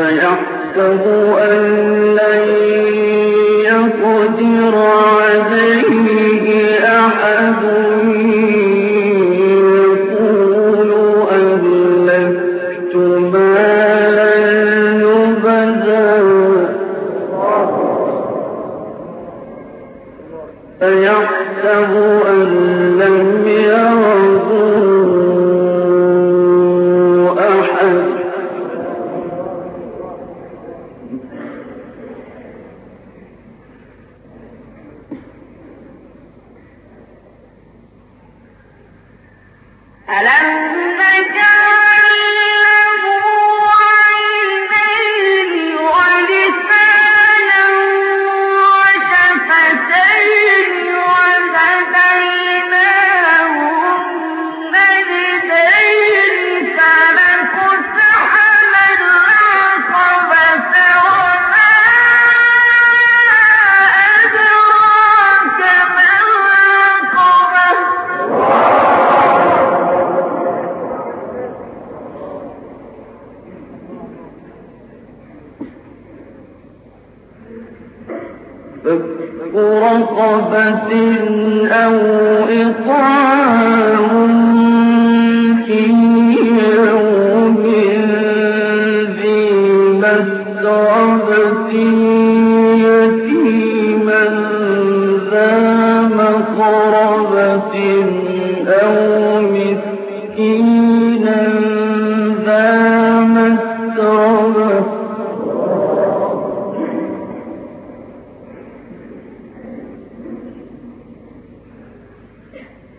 فيحسب أن لن يقدر عليه أحد فيحسب أن لم يره ألم نجعل رقبة أو إطعام في يوم ذي مسربة يتيما ذا مقربة أو مسكينا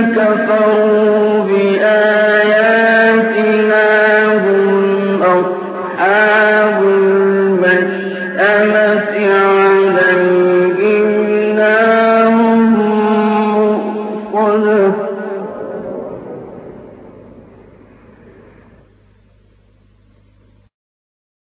كفروا بآياتنا